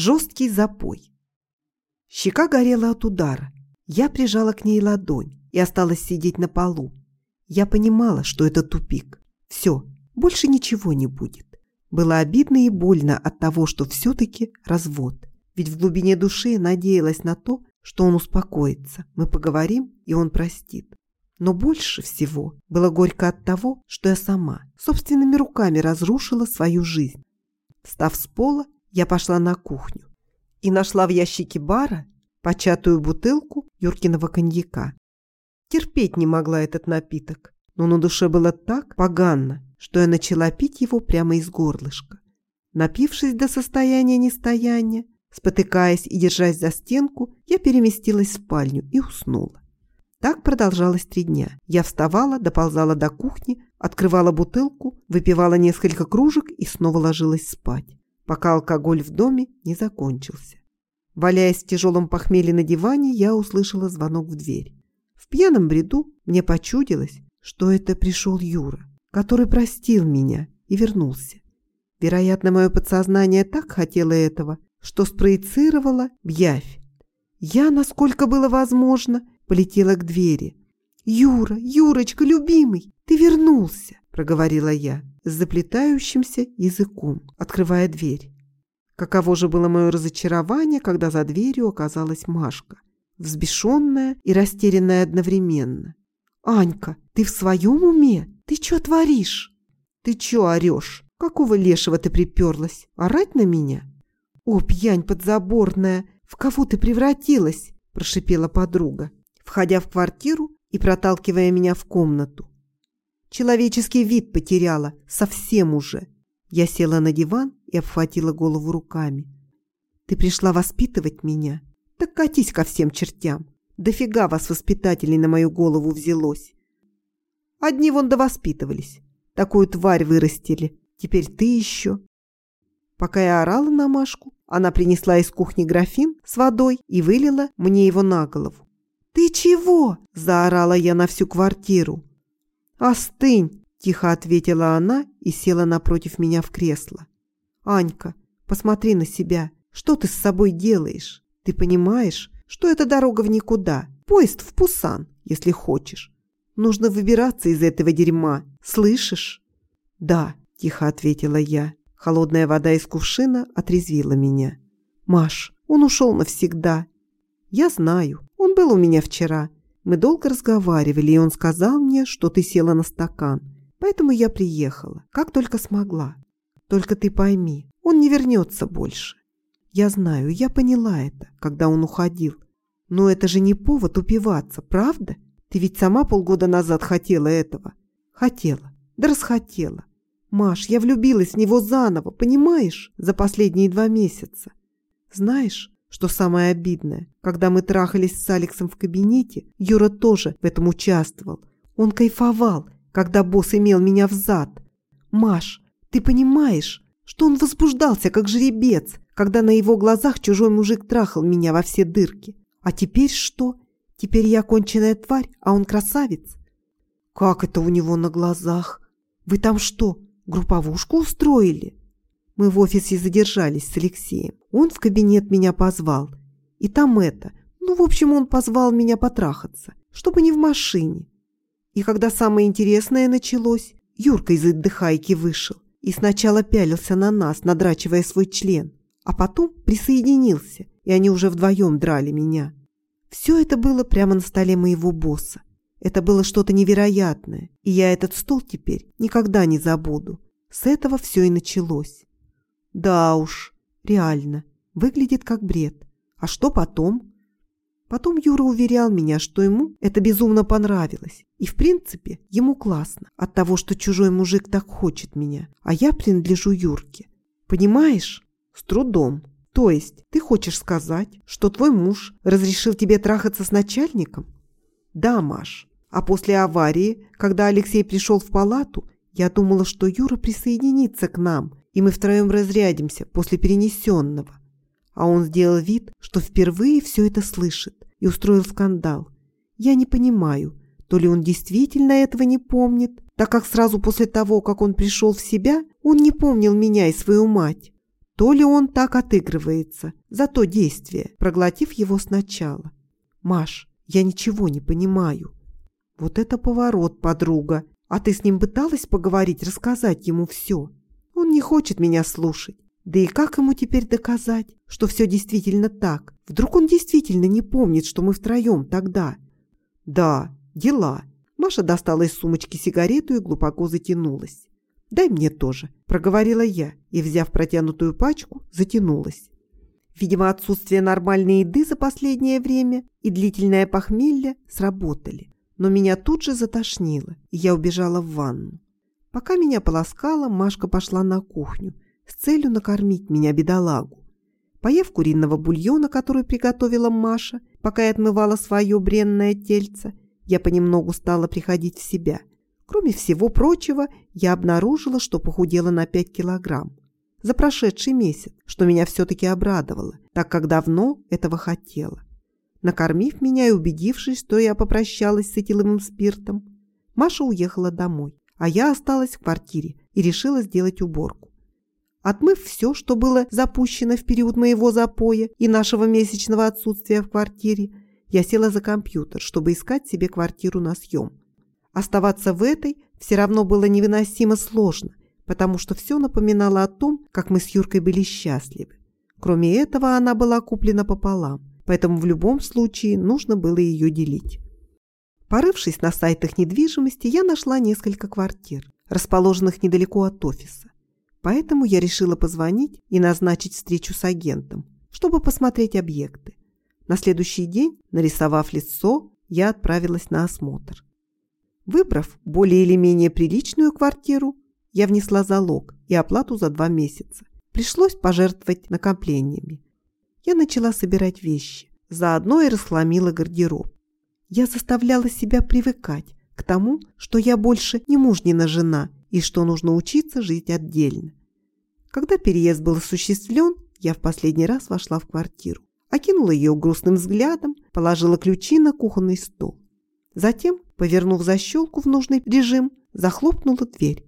Жесткий запой. Щека горела от удара. Я прижала к ней ладонь и осталась сидеть на полу. Я понимала, что это тупик. Все, больше ничего не будет. Было обидно и больно от того, что все-таки развод. Ведь в глубине души надеялась на то, что он успокоится, мы поговорим, и он простит. Но больше всего было горько от того, что я сама собственными руками разрушила свою жизнь. Встав с пола, я пошла на кухню и нашла в ящике бара початую бутылку Юркиного коньяка. Терпеть не могла этот напиток, но на душе было так поганно, что я начала пить его прямо из горлышка. Напившись до состояния нестояния, спотыкаясь и держась за стенку, я переместилась в спальню и уснула. Так продолжалось три дня. Я вставала, доползала до кухни, открывала бутылку, выпивала несколько кружек и снова ложилась спать, пока алкоголь в доме не закончился. Валяясь в тяжелом похмелье на диване, я услышала звонок в дверь. В пьяном бреду мне почудилось, что это пришел Юра, который простил меня и вернулся. Вероятно, мое подсознание так хотело этого, что спроецировало в явь. Я, насколько было возможно, полетела к двери. «Юра, Юрочка, любимый, ты вернулся!» – проговорила я с заплетающимся языком, открывая дверь. Каково же было мое разочарование, когда за дверью оказалась Машка, взбешенная и растерянная одновременно. «Анька, ты в своем уме? Ты что творишь?» «Ты что орешь? Какого лешего ты приперлась? Орать на меня?» «О, пьянь подзаборная! В кого ты превратилась?» – прошипела подруга входя в квартиру и проталкивая меня в комнату. Человеческий вид потеряла, совсем уже. Я села на диван и обхватила голову руками. Ты пришла воспитывать меня? Так катись ко всем чертям. Дофига вас, воспитателей, на мою голову взялось. Одни вон довоспитывались. Такую тварь вырастили. Теперь ты еще. Пока я орала на Машку, она принесла из кухни графин с водой и вылила мне его на голову. «Ты чего?» – заорала я на всю квартиру. «Остынь!» – тихо ответила она и села напротив меня в кресло. «Анька, посмотри на себя. Что ты с собой делаешь? Ты понимаешь, что это дорога в никуда? Поезд в Пусан, если хочешь. Нужно выбираться из этого дерьма. Слышишь?» «Да», – тихо ответила я. Холодная вода из кувшина отрезвила меня. «Маш, он ушел навсегда». «Я знаю. Он был у меня вчера. Мы долго разговаривали, и он сказал мне, что ты села на стакан. Поэтому я приехала, как только смогла. Только ты пойми, он не вернется больше. Я знаю, я поняла это, когда он уходил. Но это же не повод упиваться, правда? Ты ведь сама полгода назад хотела этого. Хотела, да расхотела. Маш, я влюбилась в него заново, понимаешь, за последние два месяца. Знаешь, что самое обидное, когда мы трахались с Алексом в кабинете, Юра тоже в этом участвовал. Он кайфовал, когда босс имел меня в зад. Маш, ты понимаешь, что он возбуждался, как жеребец, когда на его глазах чужой мужик трахал меня во все дырки. А теперь что? Теперь я конченая тварь, а он красавец? Как это у него на глазах? Вы там что, групповушку устроили? Мы в офисе задержались с Алексеем. Он в кабинет меня позвал. И там это. Ну, в общем, он позвал меня потрахаться, чтобы не в машине. И когда самое интересное началось, Юрка из отдыхайки вышел и сначала пялился на нас, надрачивая свой член, а потом присоединился, и они уже вдвоем драли меня. Все это было прямо на столе моего босса. Это было что-то невероятное, и я этот стол теперь никогда не забуду. С этого все и началось. Да уж, реально, выглядит как бред. А что потом? Потом Юра уверял меня, что ему это безумно понравилось. И в принципе, ему классно от того, что чужой мужик так хочет меня, а я принадлежу Юрке. Понимаешь? С трудом. То есть, ты хочешь сказать, что твой муж разрешил тебе трахаться с начальником? Да, Маш. А после аварии, когда Алексей пришел в палату, я думала, что Юра присоединится к нам и мы втроем разрядимся после перенесенного. А он сделал вид, что впервые все это слышит и устроил скандал. Я не понимаю, то ли он действительно этого не помнит, так как сразу после того, как он пришел в себя, он не помнил меня и свою мать, то ли он так отыгрывается за то действие, проглотив его сначала. «Маш, я ничего не понимаю». «Вот это поворот, подруга. А ты с ним пыталась поговорить, рассказать ему все?» «Он не хочет меня слушать. Да и как ему теперь доказать, что все действительно так? Вдруг он действительно не помнит, что мы втроем тогда?» «Да, дела». Маша достала из сумочки сигарету и глубоко затянулась. «Дай мне тоже», – проговорила я и, взяв протянутую пачку, затянулась. Видимо, отсутствие нормальной еды за последнее время и длительное похмелье сработали. Но меня тут же затошнило, и я убежала в ванну. Пока меня полоскала, Машка пошла на кухню с целью накормить меня бедолагу. Поев куриного бульона, который приготовила Маша, пока я отмывала свое бренное тельце, я понемногу стала приходить в себя – Кроме всего прочего, я обнаружила, что похудела на 5 килограмм за прошедший месяц, что меня все-таки обрадовало, так как давно этого хотела. Накормив меня и убедившись, что я попрощалась с этиловым спиртом, Маша уехала домой, а я осталась в квартире и решила сделать уборку. Отмыв все, что было запущено в период моего запоя и нашего месячного отсутствия в квартире, я села за компьютер, чтобы искать себе квартиру на съем. Оставаться в этой все равно было невыносимо сложно, потому что все напоминало о том, как мы с Юркой были счастливы. Кроме этого, она была куплена пополам, поэтому в любом случае нужно было ее делить. Порывшись на сайтах недвижимости, я нашла несколько квартир, расположенных недалеко от офиса. Поэтому я решила позвонить и назначить встречу с агентом, чтобы посмотреть объекты. На следующий день, нарисовав лицо, я отправилась на осмотр. Выбрав более или менее приличную квартиру, я внесла залог и оплату за два месяца. Пришлось пожертвовать накоплениями. Я начала собирать вещи, заодно и расхламила гардероб. Я заставляла себя привыкать к тому, что я больше не мужнина жена и что нужно учиться жить отдельно. Когда переезд был осуществлен, я в последний раз вошла в квартиру, окинула ее грустным взглядом, положила ключи на кухонный стол. Затем Повернув защелку в нужный режим, захлопнула дверь.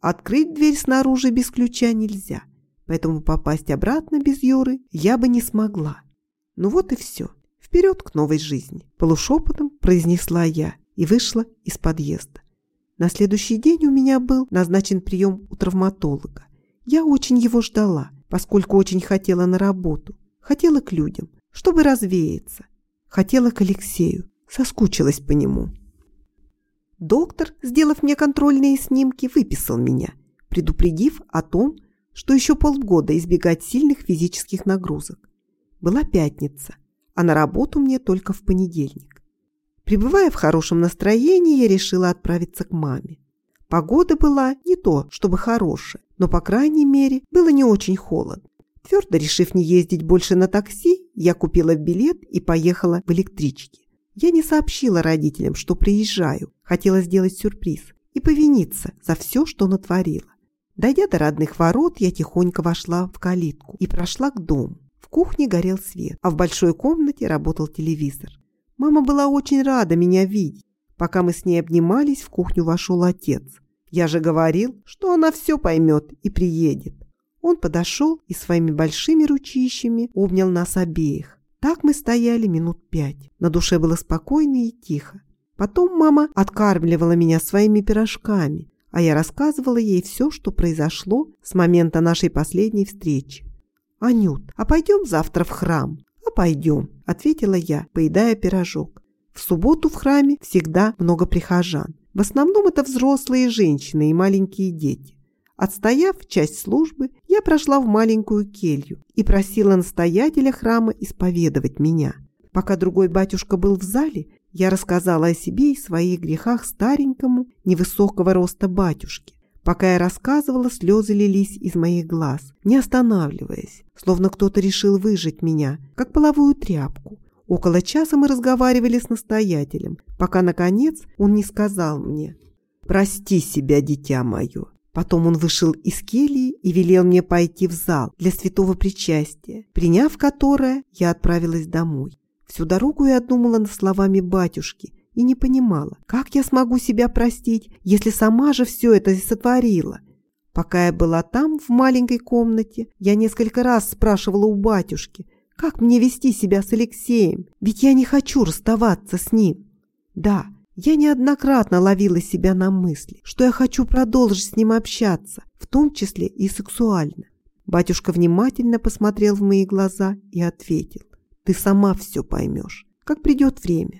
Открыть дверь снаружи без ключа нельзя, поэтому попасть обратно без Юры я бы не смогла. Ну вот и все. Вперед к новой жизни. Полушепотом произнесла я и вышла из подъезда. На следующий день у меня был назначен прием у травматолога. Я очень его ждала, поскольку очень хотела на работу. Хотела к людям, чтобы развеяться. Хотела к Алексею, соскучилась по нему. Доктор, сделав мне контрольные снимки, выписал меня, предупредив о том, что еще полгода избегать сильных физических нагрузок. Была пятница, а на работу мне только в понедельник. Пребывая в хорошем настроении, я решила отправиться к маме. Погода была не то, чтобы хорошая, но, по крайней мере, было не очень холодно. Твердо решив не ездить больше на такси, я купила билет и поехала в электричке. Я не сообщила родителям, что приезжаю, хотела сделать сюрприз и повиниться за все, что натворила. Дойдя до родных ворот, я тихонько вошла в калитку и прошла к дому. Кухне горел свет, а в большой комнате работал телевизор. Мама была очень рада меня видеть. Пока мы с ней обнимались, в кухню вошел отец. Я же говорил, что она все поймет и приедет. Он подошел и своими большими ручищами обнял нас обеих. Так мы стояли минут пять. На душе было спокойно и тихо. Потом мама откармливала меня своими пирожками, а я рассказывала ей все, что произошло с момента нашей последней встречи. «Анют, а пойдем завтра в храм?» «А пойдем», — ответила я, поедая пирожок. В субботу в храме всегда много прихожан. В основном это взрослые женщины и маленькие дети. Отстояв часть службы, я прошла в маленькую келью и просила настоятеля храма исповедовать меня. Пока другой батюшка был в зале, я рассказала о себе и своих грехах старенькому, невысокого роста батюшке. Пока я рассказывала, слезы лились из моих глаз, не останавливаясь, словно кто-то решил выжить меня, как половую тряпку. Около часа мы разговаривали с настоятелем, пока, наконец, он не сказал мне «Прости себя, дитя мое, Потом он вышел из кельи и велел мне пойти в зал для святого причастия, приняв которое, я отправилась домой. Всю дорогу я думала над словами батюшки и не понимала, как я смогу себя простить, если сама же все это сотворила. Пока я была там, в маленькой комнате, я несколько раз спрашивала у батюшки, как мне вести себя с Алексеем, ведь я не хочу расставаться с ним. Да, я неоднократно ловила себя на мысли, что я хочу продолжить с ним общаться, в том числе и сексуально. Батюшка внимательно посмотрел в мои глаза и ответил, «Ты сама все поймешь, как придет время».